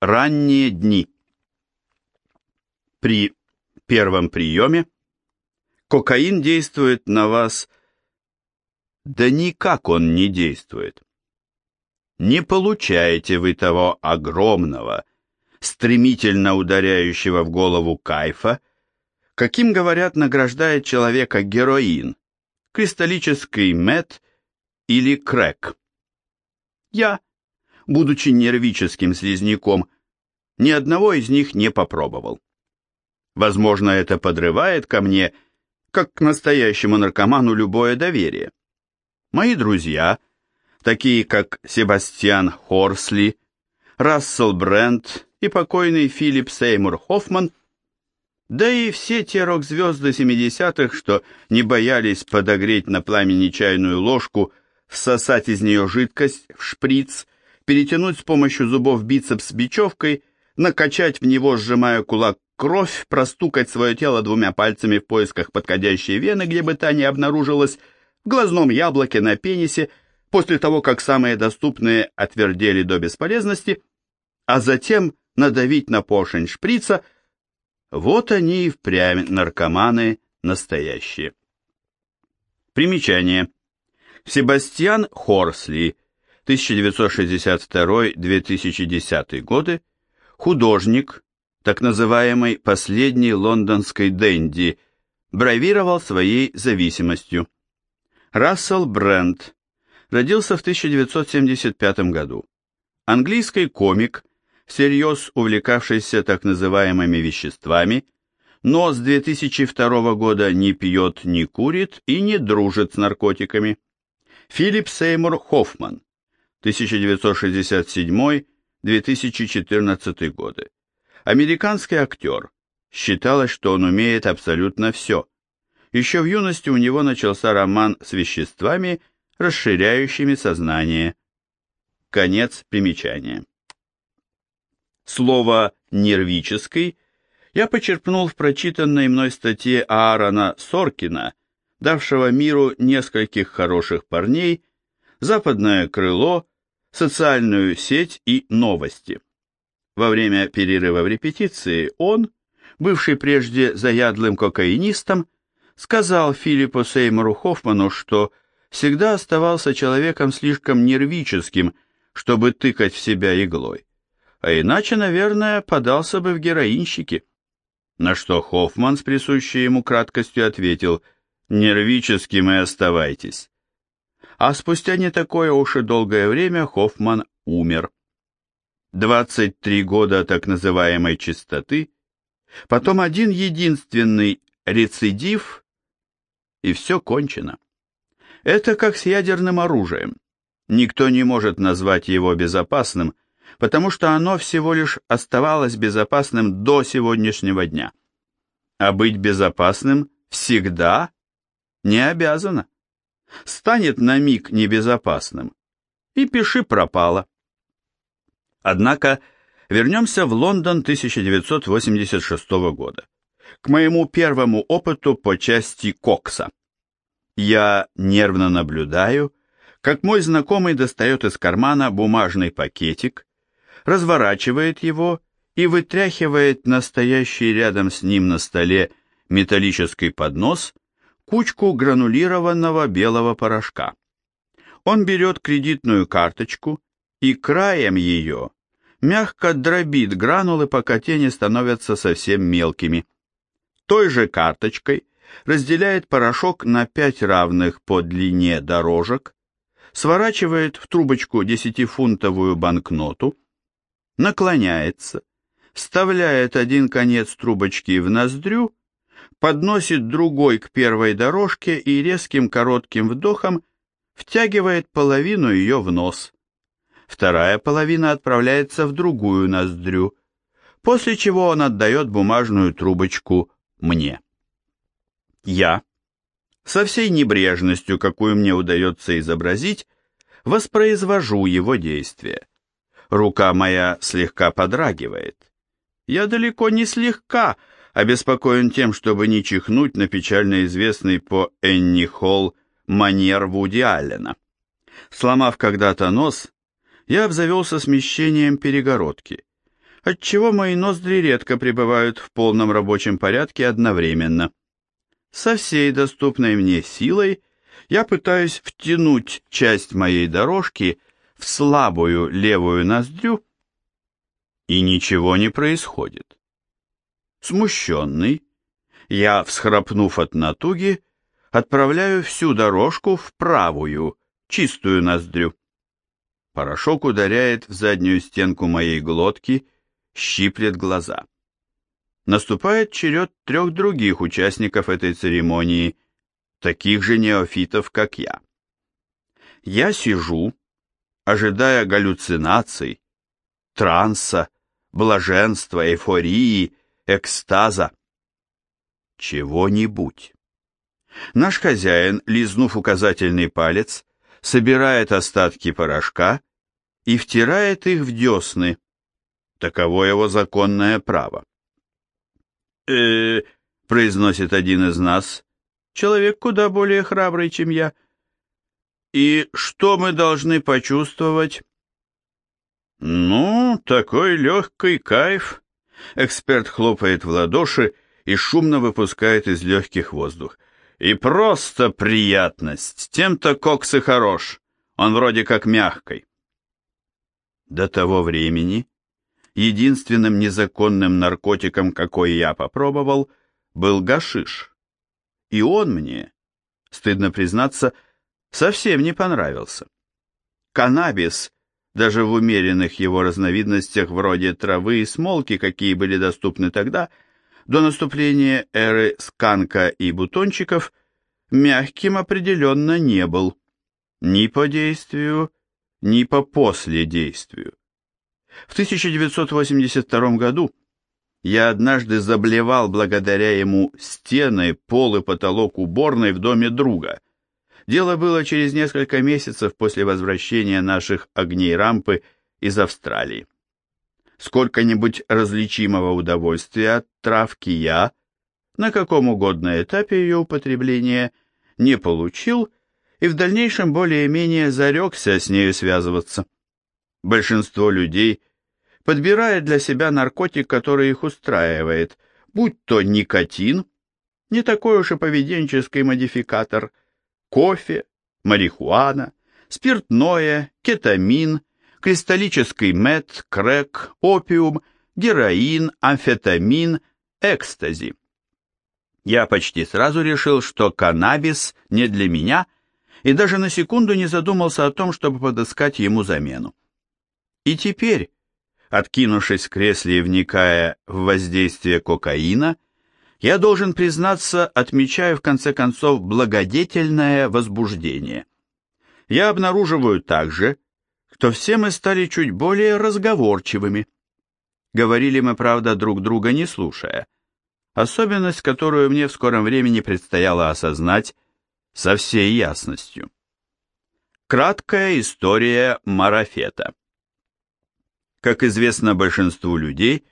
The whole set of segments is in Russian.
Ранние дни. При первом приеме кокаин действует на вас, да никак он не действует. Не получаете вы того огромного, стремительно ударяющего в голову кайфа, каким, говорят, награждает человека героин, кристаллический мед или крэк. Я, будучи нервическим слизняком, ни одного из них не попробовал. Возможно, это подрывает ко мне, как к настоящему наркоману, любое доверие. Мои друзья, такие как Себастьян Хорсли, Рассел Брент и покойный Филипп Сеймур Хоффман, да и все те рок-звезды 70-х, что не боялись подогреть на пламени чайную ложку, всосать из нее жидкость в шприц, перетянуть с помощью зубов бицепс бечевкой, накачать в него, сжимая кулак, кровь, простукать свое тело двумя пальцами в поисках подходящей вены, где бы та ни обнаружилась, в глазном яблоке, на пенисе, после того, как самые доступные отвердели до бесполезности, а затем надавить на поршень шприца, вот они и впрямь наркоманы настоящие. Примечание. Себастьян Хорсли, 1962-2010 годы, художник, так называемый последний лондонской денди, бравировал своей зависимостью. Рассел Брент родился в 1975 году. Английский комик, всерьез увлекавшийся так называемыми веществами, но с 2002 года не пьет, не курит и не дружит с наркотиками. Филипп Сеймур Хоффман, 1967-2014 годы. Американский актер. Считалось, что он умеет абсолютно все. Еще в юности у него начался роман с веществами, расширяющими сознание. Конец примечания. Слово «нервический» я почерпнул в прочитанной мной статье Аарона Соркина, давшего миру нескольких хороших парней, западное крыло, социальную сеть и новости. Во время перерыва в репетиции он, бывший прежде заядлым кокаинистом, сказал Филиппу Сеймору Хоффману, что всегда оставался человеком слишком нервическим, чтобы тыкать в себя иглой. А иначе, наверное, подался бы в героинщики. На что Хоффман с присущей ему краткостью ответил «Нервическим и оставайтесь». А спустя не такое уж и долгое время Хоффман умер. 23 года так называемой чистоты, потом один единственный рецидив, и все кончено. Это как с ядерным оружием. Никто не может назвать его безопасным, потому что оно всего лишь оставалось безопасным до сегодняшнего дня. А быть безопасным всегда не обязано. Станет на миг небезопасным, и пиши пропало. Однако вернемся в Лондон 1986 года, к моему первому опыту по части кокса. Я нервно наблюдаю, как мой знакомый достает из кармана бумажный пакетик, разворачивает его и вытряхивает настоящий рядом с ним на столе металлический поднос кучку гранулированного белого порошка. Он берет кредитную карточку и краем ее мягко дробит гранулы, пока тени становятся совсем мелкими. Той же карточкой разделяет порошок на пять равных по длине дорожек, сворачивает в трубочку десятифунтовую банкноту, наклоняется, вставляет один конец трубочки в ноздрю, подносит другой к первой дорожке и резким коротким вдохом втягивает половину ее в нос. Вторая половина отправляется в другую ноздрю, после чего он отдает бумажную трубочку мне. Я, со всей небрежностью, какую мне удается изобразить, воспроизвожу его действия. Рука моя слегка подрагивает. Я далеко не слегка обеспокоен тем, чтобы не чихнуть на печально известный по Энни Холл манер Вуди Аллена. Сломав когда-то нос, я обзавелся смещением перегородки, отчего мои ноздри редко пребывают в полном рабочем порядке одновременно. Со всей доступной мне силой я пытаюсь втянуть часть моей дорожки в слабую левую ноздрю, и ничего не происходит. Смущенный, я, всхрапнув от натуги, отправляю всю дорожку в правую, чистую ноздрю. Порошок ударяет в заднюю стенку моей глотки, щиплет глаза. Наступает черед трех других участников этой церемонии, таких же неофитов, как я. Я сижу, ожидая галлюцинаций, транса, блаженства, эйфории, экстаза. Чего-нибудь. Наш хозяин, лизнув указательный палец, собирает остатки порошка и втирает их в десны. Таково его законное право. э произносит один из нас, человек куда более храбрый, чем я. И что мы должны почувствовать? Ну, такой легкий кайф. Эксперт хлопает в ладоши и шумно выпускает из легких воздух. И просто приятность. Тем-то кокс и хорош. Он вроде как мягкий. До того времени единственным незаконным наркотиком, какой я попробовал, был гашиш. И он мне, стыдно признаться, совсем не понравился. Каннабис, даже в умеренных его разновидностях вроде травы и смолки, какие были доступны тогда – до наступления эры сканка и бутончиков мягким определенно не был, ни по действию, ни по последействию. В 1982 году я однажды заблевал благодаря ему стены, пол и потолок уборной в доме друга. Дело было через несколько месяцев после возвращения наших огней рампы из Австралии сколько-нибудь различимого удовольствия от травки я, на каком угодно этапе ее употребления, не получил и в дальнейшем более-менее зарекся с нею связываться. Большинство людей подбирает для себя наркотик, который их устраивает, будь то никотин, не такой уж и поведенческий модификатор, кофе, марихуана, спиртное, кетамин, кристаллический мед, крэк, опиум, героин, амфетамин, экстази. Я почти сразу решил, что каннабис не для меня, и даже на секунду не задумался о том, чтобы подыскать ему замену. И теперь, откинувшись в кресле и вникая в воздействие кокаина, я должен признаться, отмечаю в конце концов благодетельное возбуждение. Я обнаруживаю также, что все мы стали чуть более разговорчивыми. Говорили мы, правда, друг друга не слушая. Особенность, которую мне в скором времени предстояло осознать со всей ясностью. Краткая история марафета. Как известно большинству людей,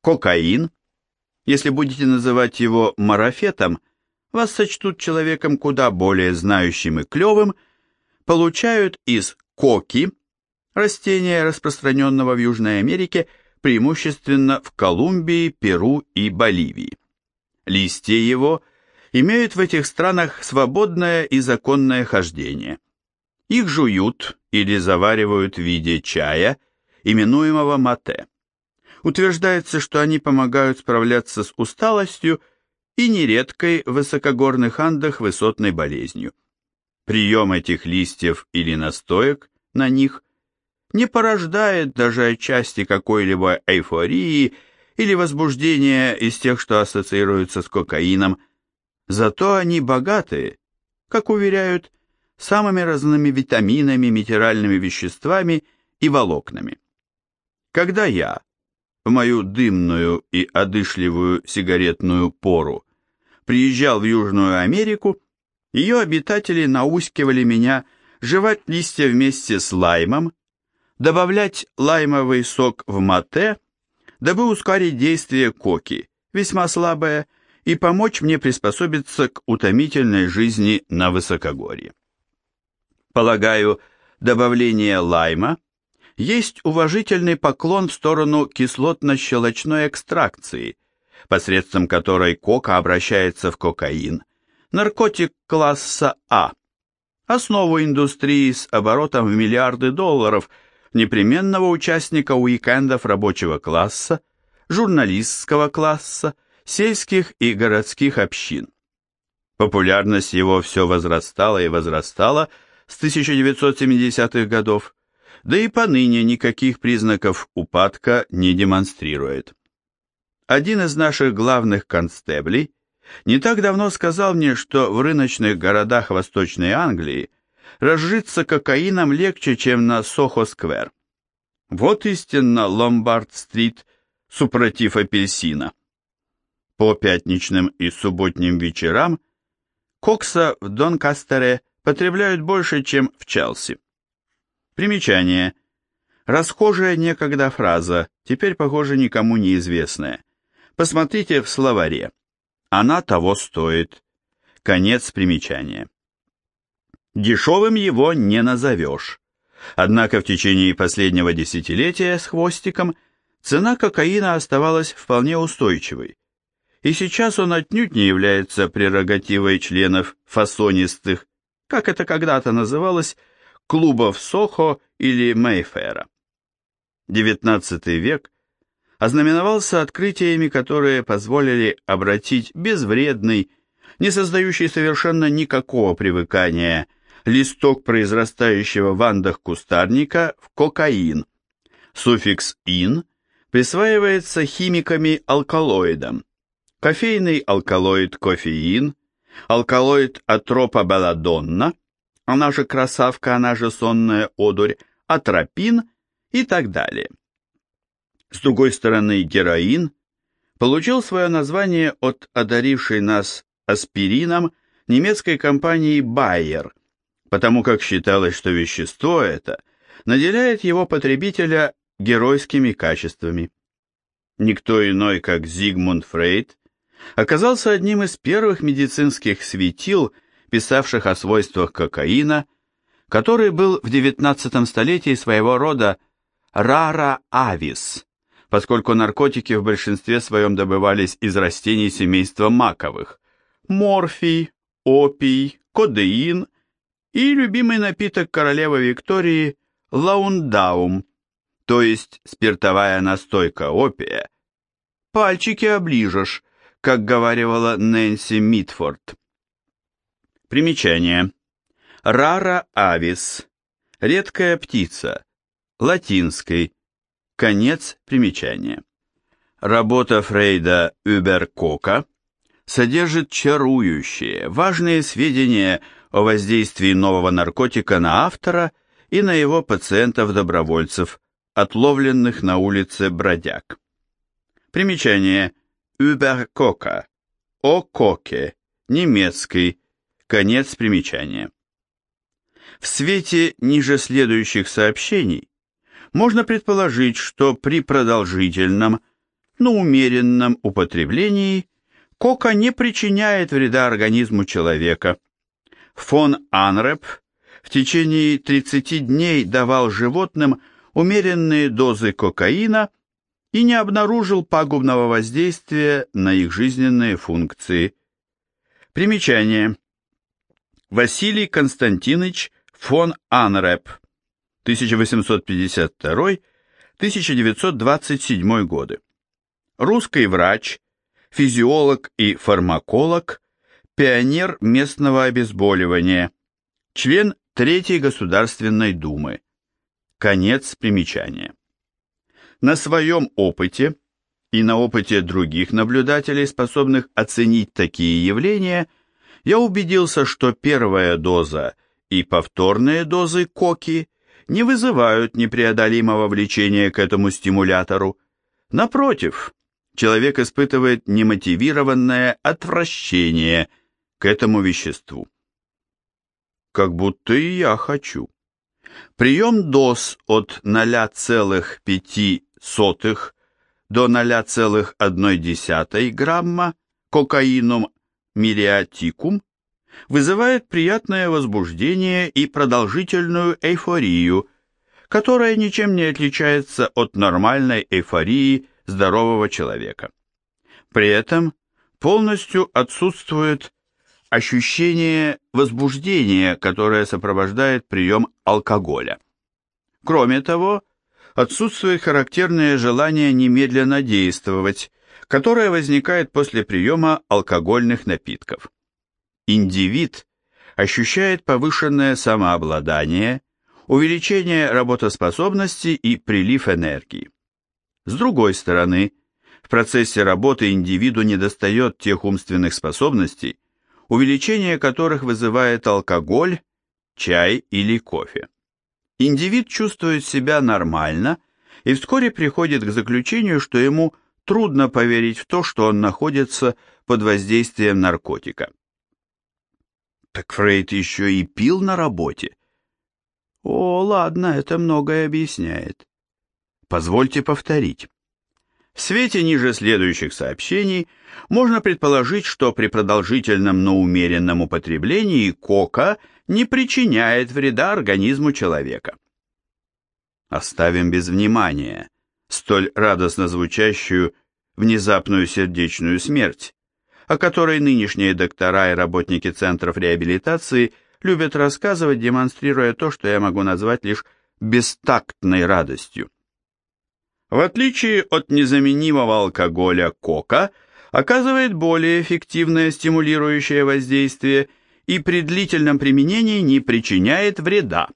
кокаин, если будете называть его марафетом, вас сочтут человеком куда более знающим и клевым, получают из коки, растение, распространенного в Южной Америке, преимущественно в Колумбии, Перу и Боливии. Листья его имеют в этих странах свободное и законное хождение. Их жуют или заваривают в виде чая, именуемого мате. Утверждается, что они помогают справляться с усталостью и нередкой в высокогорных андах высотной болезнью. Прием этих листьев или настоек на них не порождает даже отчасти какой-либо эйфории или возбуждения из тех, что ассоциируются с кокаином, зато они богаты, как уверяют, самыми разными витаминами, минеральными веществами и волокнами. Когда я, в мою дымную и одышливую сигаретную пору, приезжал в Южную Америку, ее обитатели наускивали меня жевать листья вместе с лаймом, добавлять лаймовый сок в мате, дабы ускорить действие коки, весьма слабое, и помочь мне приспособиться к утомительной жизни на высокогорье. Полагаю, добавление лайма есть уважительный поклон в сторону кислотно-щелочной экстракции, посредством которой кока обращается в кокаин, наркотик класса А, основу индустрии с оборотом в миллиарды долларов, непременного участника уикендов рабочего класса, журналистского класса, сельских и городских общин. Популярность его все возрастала и возрастала с 1970-х годов, да и поныне никаких признаков упадка не демонстрирует. Один из наших главных констеблей не так давно сказал мне, что в рыночных городах Восточной Англии разжиться кокаином легче, чем на Сохо-сквер. Вот истинно Ломбард-стрит супротив апельсина. По пятничным и субботним вечерам кокса в Донкастере потребляют больше, чем в Челси. Примечание. Расхожая некогда фраза, теперь, похоже, никому неизвестная. Посмотрите в словаре. Она того стоит. Конец примечания. Дешевым его не назовешь. Однако в течение последнего десятилетия с хвостиком цена кокаина оставалась вполне устойчивой. И сейчас он отнюдь не является прерогативой членов фасонистых, как это когда-то называлось, клубов Сохо или Мейфера. XIX век ознаменовался открытиями, которые позволили обратить безвредный, не создающий совершенно никакого привыкания, листок произрастающего в андах кустарника в кокаин. Суффикс «ин» присваивается химиками алкалоидам. Кофейный алкалоид кофеин, алкалоид атропа белладонна, она же красавка, она же сонная одурь, атропин и так далее. С другой стороны, героин получил свое название от одарившей нас аспирином немецкой компании Bayer, потому как считалось, что вещество это наделяет его потребителя геройскими качествами. Никто иной, как Зигмунд Фрейд, оказался одним из первых медицинских светил, писавших о свойствах кокаина, который был в XIX столетии своего рода рара авис, поскольку наркотики в большинстве своем добывались из растений семейства маковых, морфий, опий, кодеин и любимый напиток королевы Виктории лаундаум, то есть спиртовая настойка опия. Пальчики оближешь, как говаривала Нэнси Митфорд. Примечание. Рара авис. Редкая птица. Латинской. Конец примечания. Работа Фрейда Überkoka содержит чарующие, важные сведения о воздействии нового наркотика на автора и на его пациентов-добровольцев, отловленных на улице бродяг. Примечание. Überkoka. О коке. Немецкий. Конец примечания. В свете ниже следующих сообщений можно предположить, что при продолжительном, но умеренном употреблении кока не причиняет вреда организму человека. Фон Анреп в течение 30 дней давал животным умеренные дозы кокаина и не обнаружил пагубного воздействия на их жизненные функции. Примечание. Василий Константинович фон Анреп, 1852-1927 годы. Русский врач, физиолог и фармаколог, пионер местного обезболивания, член Третьей Государственной Думы. Конец примечания. На своем опыте и на опыте других наблюдателей, способных оценить такие явления – я убедился, что первая доза и повторные дозы коки не вызывают непреодолимого влечения к этому стимулятору. Напротив, человек испытывает немотивированное отвращение к этому веществу. Как будто и я хочу. Прием доз от 0,5 до 0,1 грамма кокаином мириатикум вызывает приятное возбуждение и продолжительную эйфорию, которая ничем не отличается от нормальной эйфории здорового человека. При этом полностью отсутствует ощущение возбуждения, которое сопровождает прием алкоголя. Кроме того, отсутствует характерное желание немедленно действовать, которое возникает после приема алкогольных напитков. Индивид ощущает повышенное самообладание, увеличение работоспособности и прилив энергии. С другой стороны, в процессе работы индивиду недостает тех умственных способностей, увеличение которых вызывает алкоголь, чай или кофе. Индивид чувствует себя нормально и вскоре приходит к заключению, что ему трудно поверить в то, что он находится под воздействием наркотика. Так Фрейд еще и пил на работе. О, ладно, это многое объясняет. Позвольте повторить. В свете ниже следующих сообщений можно предположить, что при продолжительном, но умеренном употреблении кока не причиняет вреда организму человека. Оставим без внимания столь радостно звучащую внезапную сердечную смерть, о которой нынешние доктора и работники центров реабилитации любят рассказывать, демонстрируя то, что я могу назвать лишь бестактной радостью. В отличие от незаменимого алкоголя кока, оказывает более эффективное стимулирующее воздействие и при длительном применении не причиняет вреда.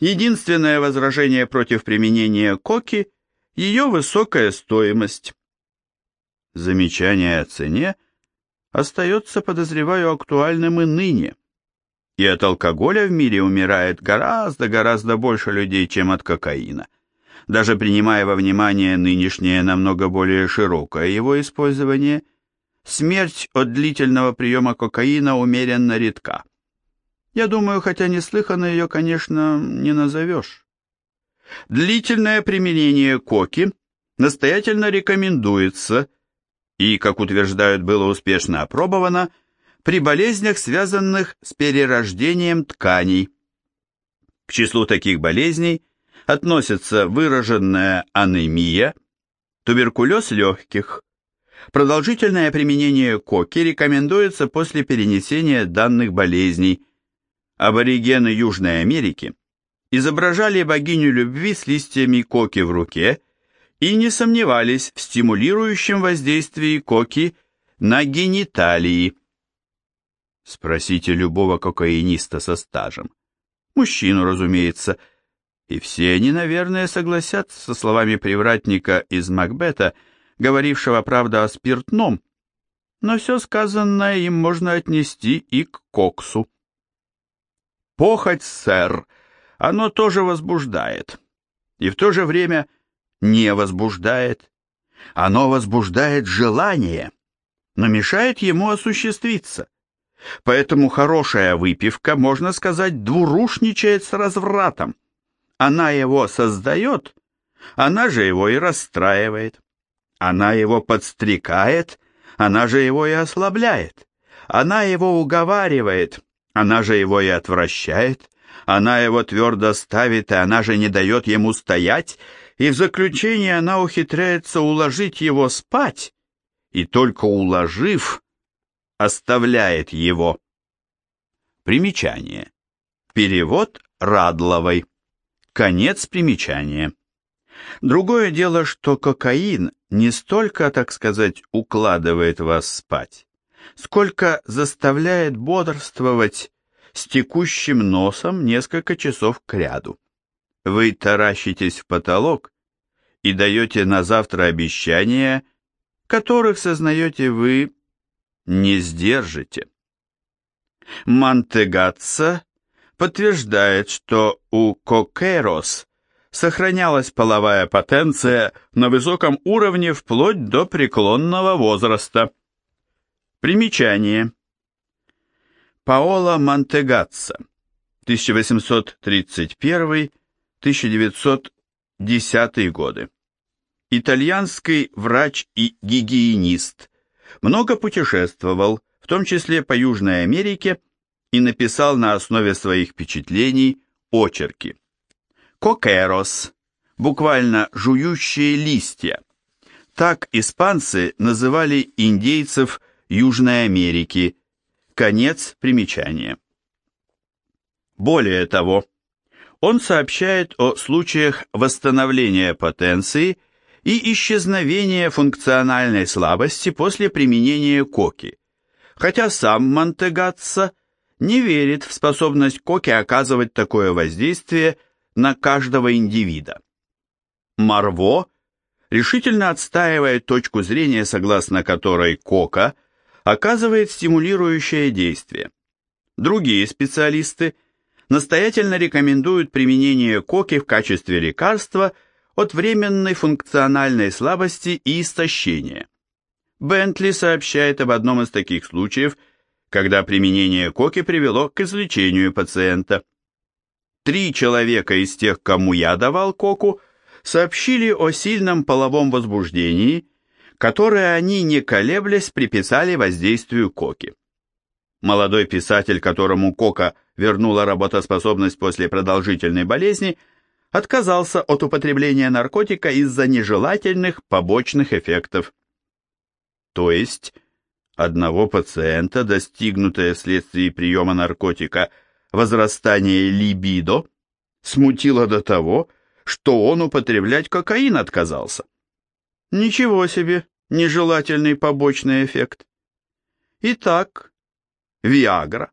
Единственное возражение против применения коки – ее высокая стоимость. Замечание о цене остается, подозреваю, актуальным и ныне. И от алкоголя в мире умирает гораздо-гораздо больше людей, чем от кокаина даже принимая во внимание нынешнее намного более широкое его использование, смерть от длительного приема кокаина умеренно редка. Я думаю, хотя неслыханно ее, конечно, не назовешь. Длительное применение коки настоятельно рекомендуется и, как утверждают, было успешно опробовано при болезнях, связанных с перерождением тканей. К числу таких болезней – относятся выраженная анемия, туберкулез легких. Продолжительное применение коки рекомендуется после перенесения данных болезней. Аборигены Южной Америки изображали богиню любви с листьями коки в руке и не сомневались в стимулирующем воздействии коки на гениталии. Спросите любого кокаиниста со стажем. Мужчину, разумеется, – и все они, наверное, согласятся со словами привратника из Макбета, говорившего, правда, о спиртном, но все сказанное им можно отнести и к коксу. Похоть, сэр, оно тоже возбуждает, и в то же время не возбуждает. Оно возбуждает желание, но мешает ему осуществиться. Поэтому хорошая выпивка, можно сказать, двурушничает с развратом она его создает, она же его и расстраивает. Она его подстрекает, она же его и ослабляет. Она его уговаривает, она же его и отвращает. Она его твердо ставит, и она же не дает ему стоять, и в заключение она ухитряется уложить его спать, и только уложив, оставляет его. Примечание. Перевод Радловой. Конец примечания. Другое дело, что кокаин не столько, так сказать, укладывает вас спать, сколько заставляет бодрствовать с текущим носом несколько часов кряду. Вы таращитесь в потолок и даете на завтра обещания, которых, сознаете вы, не сдержите. Мантегатца подтверждает, что у кокерос сохранялась половая потенция на высоком уровне вплоть до преклонного возраста. Примечание. Паоло Монтегатса, 1831-1910 годы. Итальянский врач и гигиенист. Много путешествовал, в том числе по Южной Америке и написал на основе своих впечатлений очерки. кокерос, буквально жующие листья. Так испанцы называли индейцев Южной Америки. Конец примечания. Более того, он сообщает о случаях восстановления потенции и исчезновения функциональной слабости после применения коки, хотя сам Монтегатса не верит в способность коки оказывать такое воздействие на каждого индивида. Марво решительно отстаивает точку зрения, согласно которой кока оказывает стимулирующее действие. Другие специалисты настоятельно рекомендуют применение коки в качестве лекарства от временной функциональной слабости и истощения. Бентли сообщает об одном из таких случаев, когда применение коки привело к излечению пациента. Три человека из тех, кому я давал коку, сообщили о сильном половом возбуждении, которое они, не колеблясь, приписали воздействию коки. Молодой писатель, которому кока вернула работоспособность после продолжительной болезни, отказался от употребления наркотика из-за нежелательных побочных эффектов. То есть, одного пациента, достигнутое вследствие приема наркотика возрастание либидо, смутило до того, что он употреблять кокаин отказался. Ничего себе, нежелательный побочный эффект. Итак, Виагра,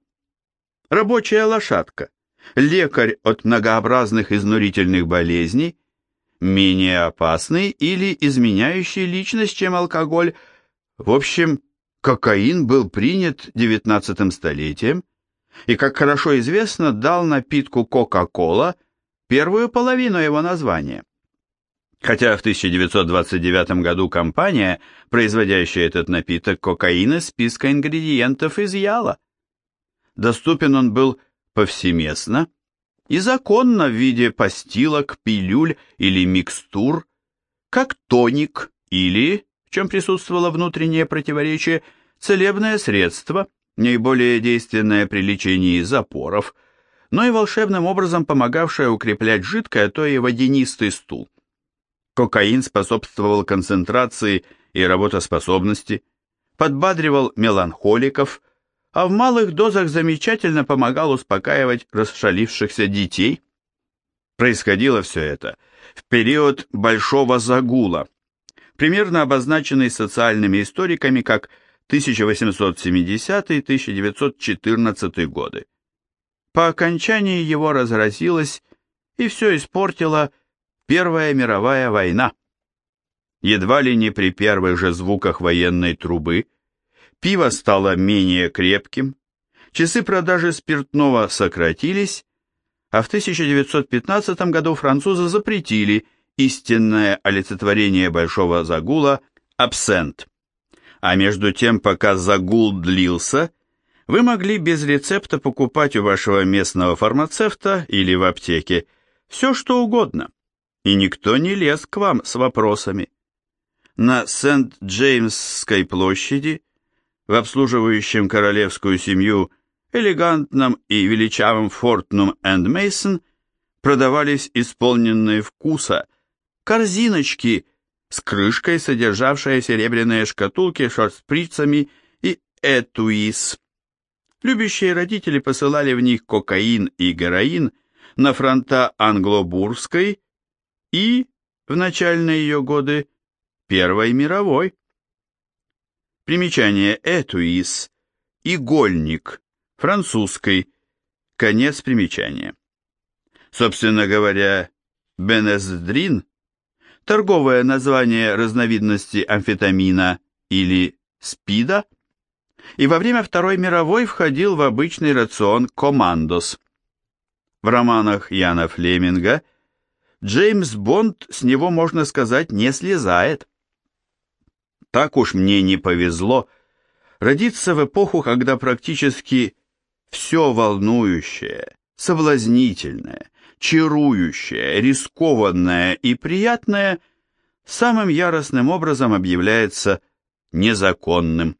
рабочая лошадка, лекарь от многообразных изнурительных болезней, менее опасный или изменяющий личность, чем алкоголь. В общем, кокаин был принят XIX столетием и, как хорошо известно, дал напитку Кока-Кола первую половину его названия. Хотя в 1929 году компания, производящая этот напиток, кокаин из списка ингредиентов изъяла. Доступен он был повсеместно и законно в виде постилок, пилюль или микстур, как тоник или, в чем присутствовало внутреннее противоречие, целебное средство, наиболее действенное при лечении запоров, но и волшебным образом помогавшая укреплять жидкое, а то и водянистый стул. Кокаин способствовал концентрации и работоспособности, подбадривал меланхоликов, а в малых дозах замечательно помогал успокаивать расшалившихся детей. Происходило все это в период Большого Загула, примерно обозначенный социальными историками как 1870-1914 годы. По окончании его разразилась и все испортила Первая мировая война. Едва ли не при первых же звуках военной трубы пиво стало менее крепким, часы продажи спиртного сократились, а в 1915 году французы запретили истинное олицетворение большого загула – абсент. А между тем, пока загул длился – вы могли без рецепта покупать у вашего местного фармацевта или в аптеке все, что угодно, и никто не лез к вам с вопросами. На Сент-Джеймсской площади, в обслуживающем королевскую семью элегантном и величавом Фортнум энд Мейсон продавались исполненные вкуса корзиночки с крышкой, содержавшие серебряные шкатулки шорт-шприцами и этуис. Любящие родители посылали в них кокаин и героин на фронта Англобурской и, в начальные ее годы, Первой мировой. Примечание «этуис» – игольник, французской, конец примечания. Собственно говоря, бенездрин – торговое название разновидности амфетамина или спида – и во время Второй мировой входил в обычный рацион «Командос». В романах Яна Флеминга Джеймс Бонд с него, можно сказать, не слезает. Так уж мне не повезло родиться в эпоху, когда практически все волнующее, соблазнительное, чарующее, рискованное и приятное самым яростным образом объявляется незаконным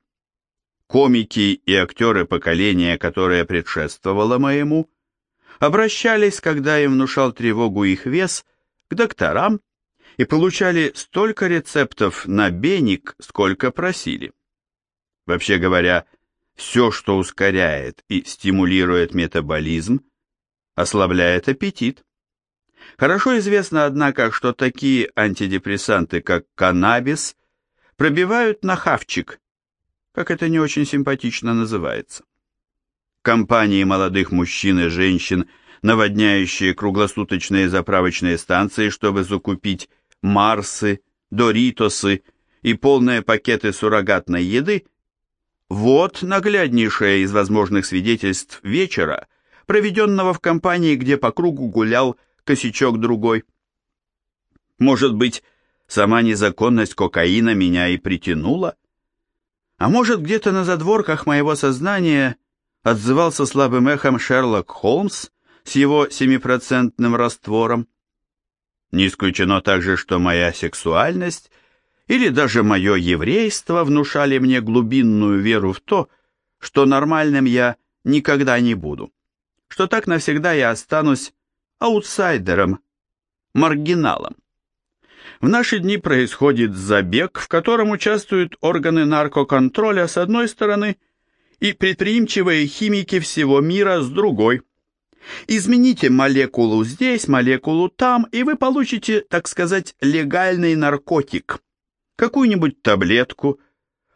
комики и актеры поколения, которое предшествовало моему, обращались, когда им внушал тревогу их вес, к докторам и получали столько рецептов на беник, сколько просили. Вообще говоря, все, что ускоряет и стимулирует метаболизм, ослабляет аппетит. Хорошо известно, однако, что такие антидепрессанты, как каннабис, пробивают на хавчик, как это не очень симпатично называется. Компании молодых мужчин и женщин, наводняющие круглосуточные заправочные станции, чтобы закупить Марсы, Доритосы и полные пакеты суррогатной еды, вот нагляднейшее из возможных свидетельств вечера, проведенного в компании, где по кругу гулял косячок другой. Может быть, сама незаконность кокаина меня и притянула? А может, где-то на задворках моего сознания отзывался слабым эхом Шерлок Холмс с его семипроцентным раствором? Не исключено также, что моя сексуальность или даже мое еврейство внушали мне глубинную веру в то, что нормальным я никогда не буду, что так навсегда я останусь аутсайдером, маргиналом. В наши дни происходит забег, в котором участвуют органы наркоконтроля с одной стороны и предприимчивые химики всего мира с другой. Измените молекулу здесь, молекулу там, и вы получите, так сказать, легальный наркотик. Какую-нибудь таблетку.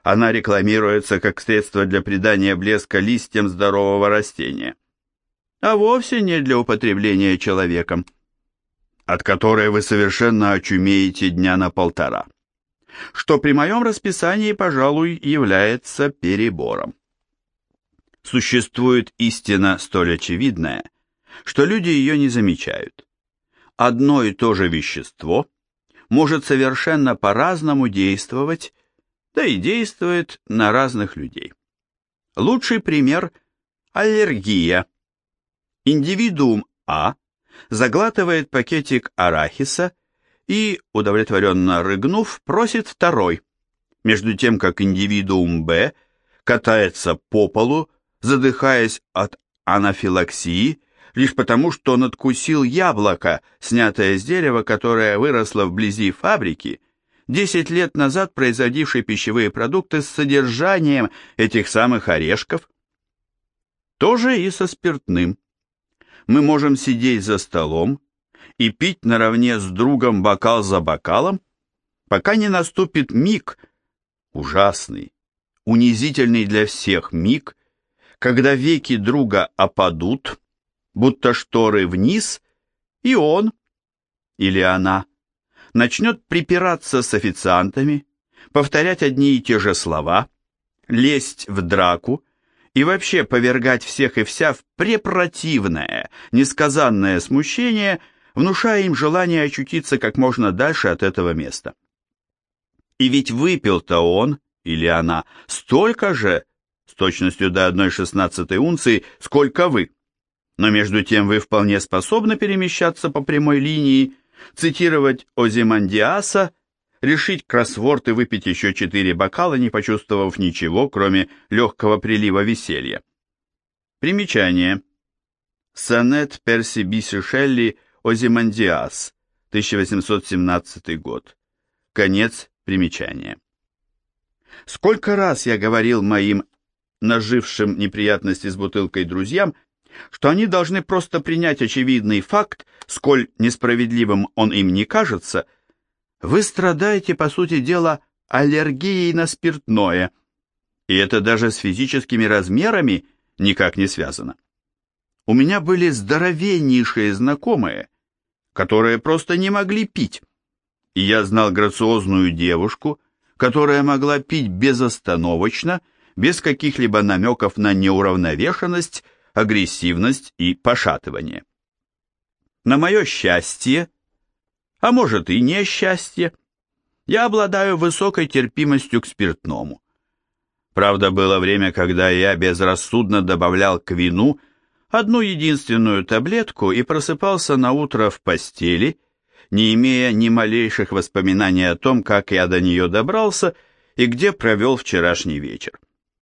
Она рекламируется как средство для придания блеска листьям здорового растения. А вовсе не для употребления человеком от которой вы совершенно очумеете дня на полтора, что при моем расписании, пожалуй, является перебором. Существует истина столь очевидная, что люди ее не замечают. Одно и то же вещество может совершенно по-разному действовать, да и действует на разных людей. Лучший пример – аллергия. Индивидуум А – заглатывает пакетик арахиса и, удовлетворенно рыгнув, просит второй, между тем как индивидуум Б катается по полу, задыхаясь от анафилаксии, лишь потому, что он откусил яблоко, снятое с дерева, которое выросло вблизи фабрики, 10 лет назад производившей пищевые продукты с содержанием этих самых орешков. То же и со спиртным мы можем сидеть за столом и пить наравне с другом бокал за бокалом, пока не наступит миг, ужасный, унизительный для всех миг, когда веки друга опадут, будто шторы вниз, и он или она начнет припираться с официантами, повторять одни и те же слова, лезть в драку и вообще повергать всех и вся в препротивное, несказанное смущение, внушая им желание очутиться как можно дальше от этого места. И ведь выпил-то он, или она, столько же, с точностью до 1,16 унции, сколько вы. Но между тем вы вполне способны перемещаться по прямой линии, цитировать Озимандиаса решить кроссворд и выпить еще четыре бокала, не почувствовав ничего, кроме легкого прилива веселья. Примечание. Сонет Перси Биси Шелли Озимандиас, 1817 год. Конец примечания. Сколько раз я говорил моим нажившим неприятности с бутылкой друзьям, что они должны просто принять очевидный факт, сколь несправедливым он им не кажется – вы страдаете, по сути дела, аллергией на спиртное, и это даже с физическими размерами никак не связано. У меня были здоровеннейшие знакомые, которые просто не могли пить, и я знал грациозную девушку, которая могла пить безостановочно, без каких-либо намеков на неуравновешенность, агрессивность и пошатывание. На мое счастье, а может и несчастье. Я обладаю высокой терпимостью к спиртному. Правда, было время, когда я безрассудно добавлял к вину одну единственную таблетку и просыпался на утро в постели, не имея ни малейших воспоминаний о том, как я до нее добрался и где провел вчерашний вечер.